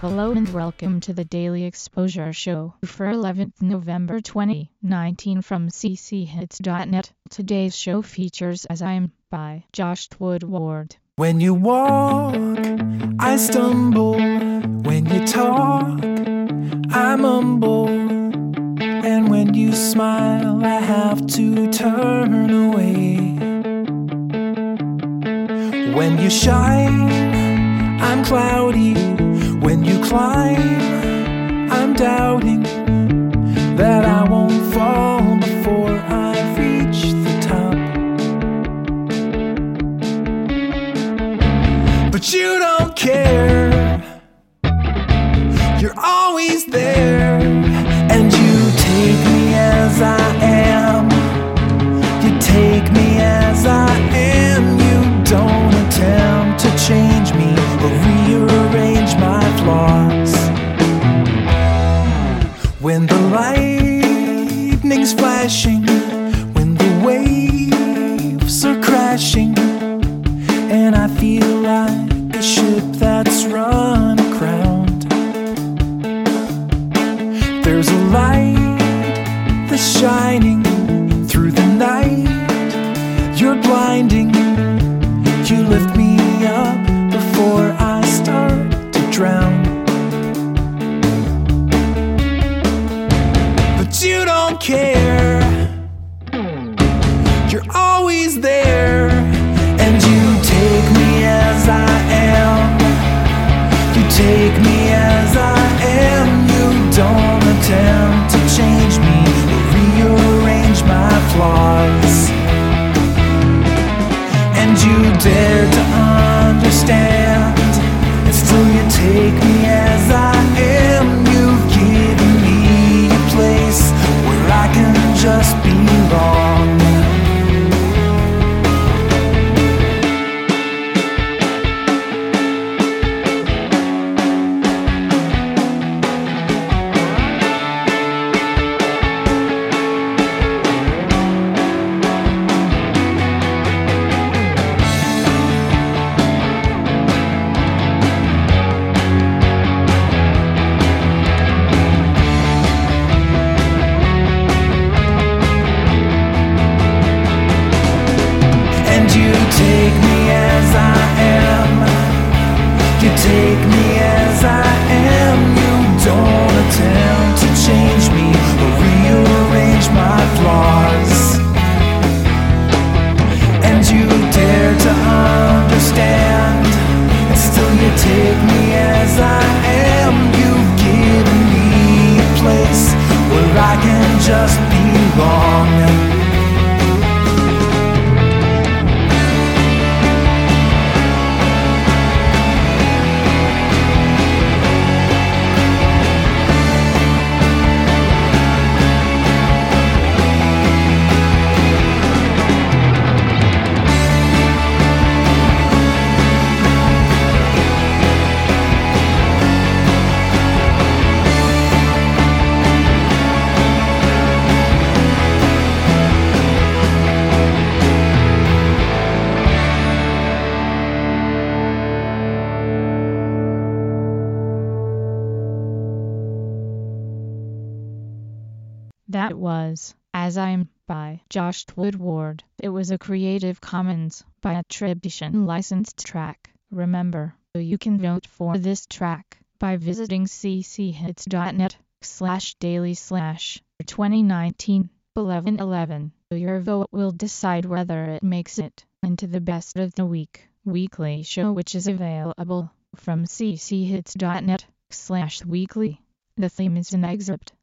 Hello and welcome to the Daily Exposure Show for 11th November 2019 from cchits.net. Today's show features As I'm by Josh Woodward. When you walk, I stumble. When you talk, I mumble. And when you smile, I have to turn away. When you shine, I'm cloudy. When you climb, I'm doubting that I won't fall before I reach the top. But you don't care. You're always there, belong. That was As I'm by Josh Woodward. It was a Creative Commons by attribution licensed track. Remember, you can vote for this track by visiting cchits.net slash daily slash 2019 1111. Your vote will decide whether it makes it into the best of the week weekly show which is available from cchits.net slash weekly. The theme is an excerpt